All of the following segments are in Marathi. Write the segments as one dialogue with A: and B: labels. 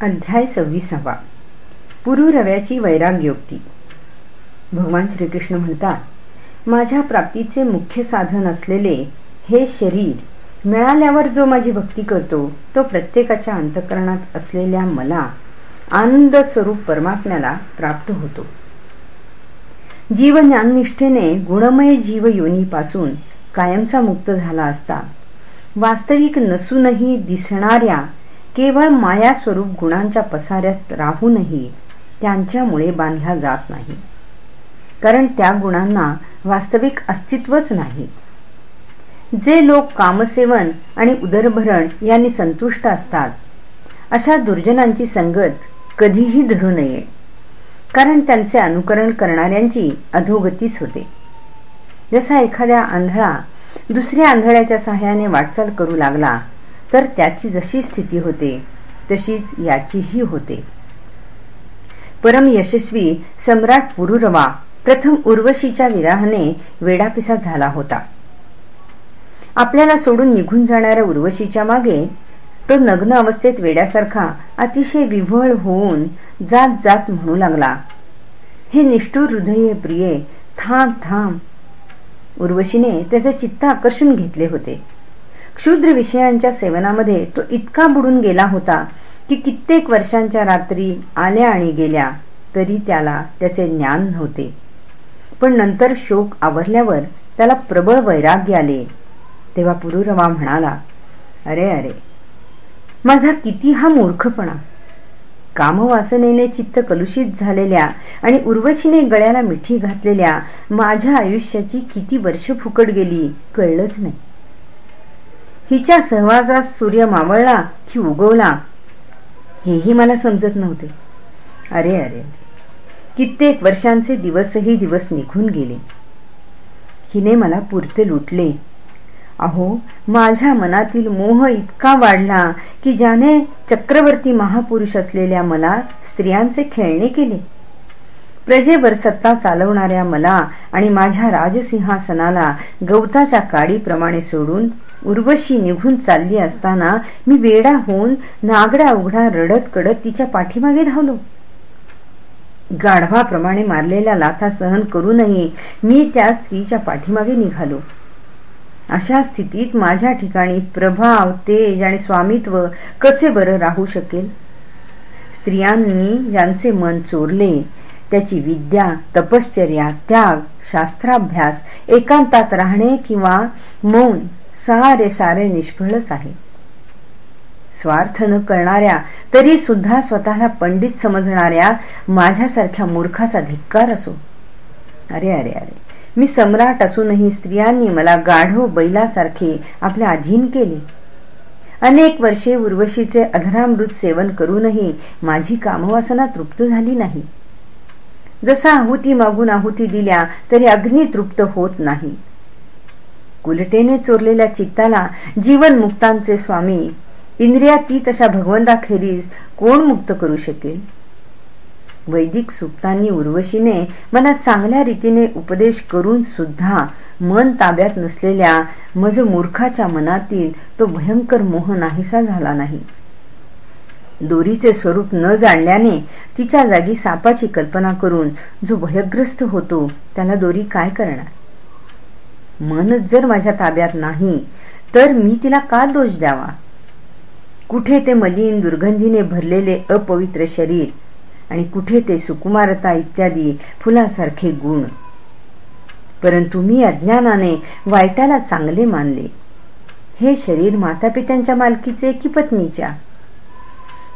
A: अध्याय सव्वीसावा. पुरुरव्याची वैराग्योक्ती. भगवान श्रीकृष्ण म्हणतात माझ्या प्राप्तीचे मुख्य साधन असलेले हे शरीर मिळाल्यावर जो माझी भक्ती करतो तो प्रत्येकाच्या अंतकरणात असलेल्या मला आनंद स्वरूप परमात्म्याला प्राप्त होतो. जीव ज्ञाननिष्ठेने गुणमय जीव योनीपासून कायमचा मुक्त झाला असता वास्तविक नसूनही दिसणाऱ्या केवळ माया स्वरूप गुणांच्या पसाऱ्यात राहूनही त्यांच्यामुळे बांधला जात नाही. कारण त्या गुणांना वास्तविक अस्तित्वच नाही. जे लोक कामसेवन आणि उदरभरण यांनी संतुष्ट असतात अशा दुर्जनांची संगत कधीही धरू नये. कारण त्यांचे अनुकरण करणाऱ्यांची अधोगतीच होते. जसा एखाद्या आंधळा दुसऱ्या आंधळ्याच्या सहाय्याने वाटचाल करू लागला तर त्याची जशी स्थिती होते तशीच याचीही होते. परम यशस्वी सम्राट पुरुरवा प्रथम उर्वशीच्या विराहाने वेडापिसा झाला होता. आपल्याला सोडून निघून जाणाऱ्या उर्वशीच्या मागे तो नग्न अवस्थेत वेड्यासारखा अतिशय विव्हळ होऊन जात जात म्हणू लागला. हे निष्ठूर हृदय प्रिये थांब थांब. उर्वशीने त्याचे चित्त आकर्षून घेतले होते. क्षुद्र विषयांच्या सेवनामध्ये तो इतका बुडून गेला होता की कित्येक वर्षांच्या रात्री आल्या आणि गेल्या तरी त्याला त्याचे ज्ञान नव्हते. पण नंतर शोक आवरल्यावर त्याला प्रबळ वैराग्य आले. तेव्हा पुरुरवा म्हणाला अरे अरे माझा किती हा मूर्खपणा. कामवासनेने चित्त कलुषित झालेल्या आणि उर्वशीने गळ्याला मिठी घातलेल्या माझ्या आयुष्याची किती वर्ष फुकट गेली कळलंच नाही. हिच्या सहवासात सूर्य मावळला की उगवला. हेही मला समजत नव्हते. अरे अरे कित्येक वर्षांचे दिवसही दिवस निघून गेले. हिने मला पुरते लुटले. अहो माझ्या मनातील मोह इतका वाढला की ज्याने चक्रवर्ती महापुरुष असलेल्या मला स्त्रियांचे खेळणे केले. प्रजेवर सत्ता चालवणाऱ्या मला आणि माझ्या राजसिंहासनाला गवताच्या काडीप्रमाणे सोडून उर्वशी निघून चालली असताना मी वेडा होऊन नागडा उघडा रडत कडत तिच्या पाठीमागे धावलो. गाढवाप्रमाणे मारलेल्या लाथा सहन करूनही मी त्या स्त्रीच्या पाठीमागे निघालो. अशा स्थितीत माझ्या ठिकाणी प्रभाव तेज आणि स्वामित्व कसे बरं राहू शकेल? स्त्रियांनी ज्यांचे मन चोरले त्याची विद्या तपश्चर्या त्याग शास्त्राभ्यास एकांतात राहणे किंवा मौन सारे सारे निष्फळच आहे. स्वार्थ न करणाऱ्या तरी सुद्धा स्वतःला पंडित समजणाऱ्या माझ्यासारख्या मूर्खाचा धिक्कार असो. अरे अरे अरे. मी सम्राट असूनही स्त्रियांनी मला गाढव बैलासारखे आपल्या अधीन केले. अनेक वर्षे उर्वशीचे अधरामृत सेवन करूनही माझी कामवासना तृप्त झाली नाही. जसा आहुती मागून आहुती दिल्या तरी अग्नी तृप्त होत नाही. कुलटेने चोरलेल्या चित्ताला जीवन मुक्तांचे स्वामी इंद्रियातीत अशा भगवंताखेरीज कोण मुक्त करू शकेल? वैदिक सुक्तांनी उर्वशीने मला चांगल्या रीतीने उपदेश करून सुद्धा मन ताब्यात नसलेल्या मज मूर्खाच्या मनातील तो भयंकर मोह नाहीसा झाला नाही. दोरीचे स्वरूप न जाणल्याने तिच्या जागी सापाची कल्पना करून जो भयग्रस्त होतो त्याला दोरी काय करणार? मनच जर माझ्या ताब्यात नाही तर मी तिला का दोष द्यावा? कुठे ते मलिन दुर्गंधीने भरलेले अपवित्र शरीर आणि कुठे ते सुकुमारता इत्यादी फुलासारखे गुण. परंतु मी अज्ञानाने वाईटाला चांगले मानले. हे शरीर मातापित्यांच्या मालकीचे की पत्नीच्या?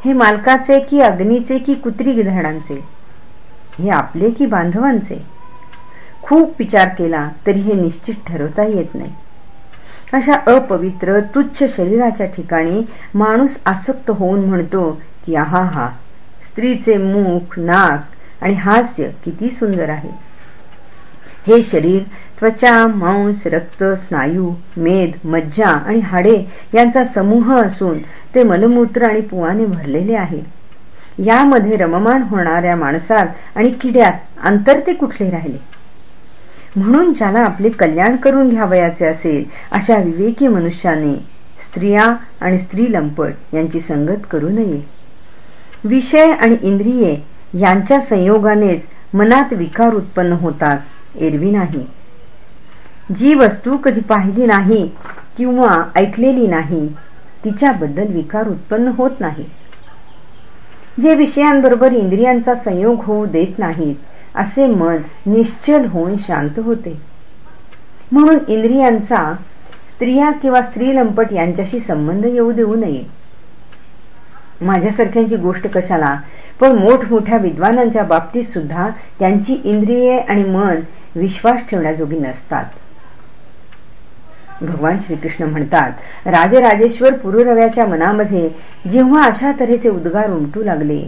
A: हे मालकाचे की अग्नीचे की कुत्री धरणांचे हे आपले की बांधवांचे? खूप विचार केला तरी हे निश्चित ठरवता येत नाही. अशा अपवित्र तुच्छ शरीराच्या ठिकाणी माणूस आसक्त होऊन म्हणतो की आहा हा स्त्रीचे मुख नाक आणि हास्य किती सुंदर आहे. हे शरीर त्वचा मांस रक्त स्नायू मेद मज्जा आणि हाडे यांचा समूह असून ते मलमूत्र आणि पुवाने भरलेले आहे. यामध्ये रममाण होणाऱ्या माणसात आणि किड्यात अंतर ते कुठले राहिले? म्हणून ज्याला आपले कल्याण करून घ्यावयाचे असेल अशा विवेकी मनुष्याने स्त्रिया आणि स्त्री लंपट यांची संगत करू नये. विषय आणि इंद्रिये यांच्या संयोगानेच मनात विकार उत्पन्न होतात एरवी नाही. जी वस्तू कधी पाहिली नाही किंवा ऐकलेली नाही तिच्याबद्दल विकार उत्पन्न होत नाही. जे विषयांबरोबर इंद्रियांचा संयोग होऊ देत नाहीत असे मन निश्चल होऊन शांत होते. म्हणून इंद्रियांचा स्त्रिया किंवा स्त्री लंपट यांच्याशी संबंध येऊ देऊ नये. माझ्यासारख्यांची गोष्ट कशाला? पण मोठमोठ्या विद्वानांच्या बाबतीत सुद्धा त्यांची इंद्रिये आणि मन विश्वास ठेवण्याजोगी नसतात. भगवान श्रीकृष्ण म्हणतात राजराजेश्वर पुरुरव्याच्या मनामध्ये जेव्हा अशा तऱ्हेचे उद्गार उमटू लागले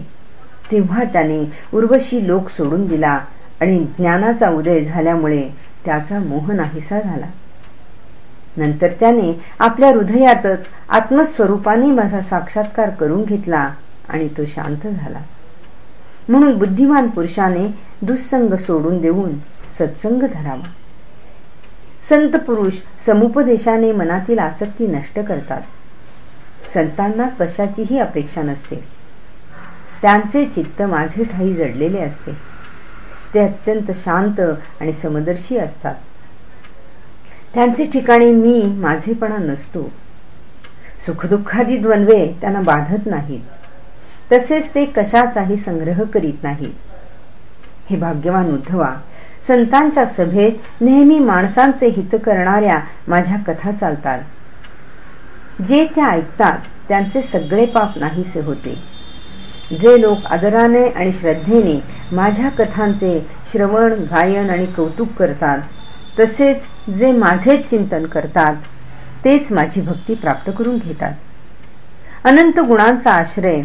A: तेव्हा त्याने उर्वशी लोक सोडून दिला आणि ज्ञानाचा उदय झाल्यामुळे त्याचा मोह नाहीसा झाला. नंतर त्याने आपल्या हृदयातच आत्मस्वरूपाने माझा साक्षात्कार करून घेतला आणि तो शांत झाला. म्हणून बुद्धिमान पुरुषाने दुस्संग सोडून देऊन सत्संग धरावा. संत पुरुष समुपदेशाने मनातील आसक्ती नष्ट करतात. संतांना कशाचीही अपेक्षा नसते. त्यांचे चित्त माझे ठाई जडलेले असते. ते अत्यंत शांत आणि समदर्शी असतात. त्यांचे ठिकाणी मी माझेपणा नसतो. सुखदुःखादी द्वंद्वे त्यांना बाधत नाहीत. तसेच ते कशाचाही संग्रह करीत नाहीत. हे भाग्यवान उद्धवा संतांच्या सभेत नेहमी माणसांचे हित करणाऱ्या माझ्या कथा चालतात. जे त्या ऐकतात त्यांचे सगळे पाप नाहीसे होते. जे लोक आदराने आणि श्रद्धेने माझ्या कथांचे श्रवण गायन आणि कौतुक करतात तसेच जे माझेच चिंतन करतात तेच माझी भक्ती प्राप्त करून घेतात. अनंत गुणांचा आश्रय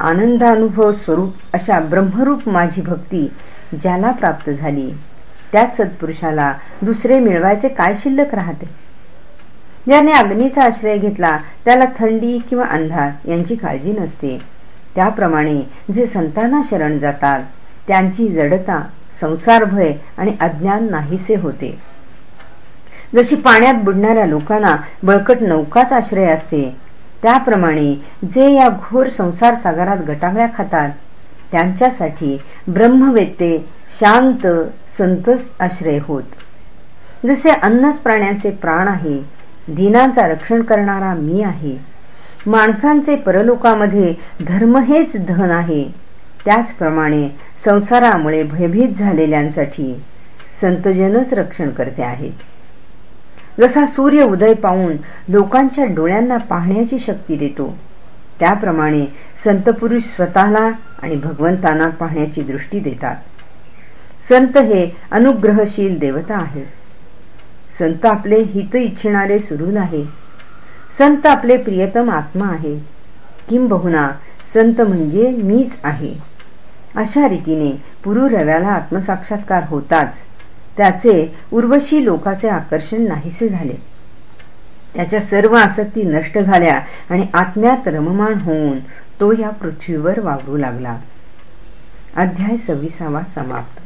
A: आनंदानुभव स्वरूप अशा ब्रह्मरूप माझी भक्ती ज्याला प्राप्त झाली त्या सत्पुरुषाला दुसरे मिळवायचे काय शिल्लक राहते? ज्याने अग्नीचा आश्रय घेतला त्याला थंडी किंवा अंधार यांची काळजी नसते. त्याप्रमाणे जे संतांना शरण जातात त्यांची जडता संसार भय आणि अज्ञान नाहीसे होते. जशी पाण्यात बुडणाऱ्या लोकांना बळकट नौकाच आश्रय असते त्याप्रमाणे जे या घोर संसार सागरात गटांगळ्या खातात त्यांच्यासाठी ब्रह्मवेत्ते शांत संतस आश्रय होत. जसे अन्नच प्राण्यांचे प्राण आहे दिनांचा रक्षण करणारा मी आहे. माणसांचे परलोकामध्ये धर्म हेच धन आहे. त्याचप्रमाणे संसारामुळे भयभीत झालेल्यांसाठी संतजनच रक्षण करते आहेत. जसा सूर्य उदय पाहून लोकांच्या डोळ्यांना पाहण्याची शक्ती देतो त्याप्रमाणे संतपुरुष स्वतःला आणि भगवंतांना पाहण्याची दृष्टी देतात. संत हे अनुग्रहशील देवता आहे संत आपले हित इच्छिणारे सुरूल आहे. संत आपले प्रियतम आत्मा आहे. किंबहुना संत म्हणजे मीच आहे. अशा रीतीने पुरुरव्याला आत्मसाक्षात्कार होताच. त्याचे उर्वशी लोकाचे आकर्षण नाहीसे झाले. त्याच्या सर्व आसक्ती नष्ट झाल्या आणि आत्म्यात रममाण होऊन तो या पृथ्वीवर वावरू लागला. अध्याय सव्वीसावा समाप्त.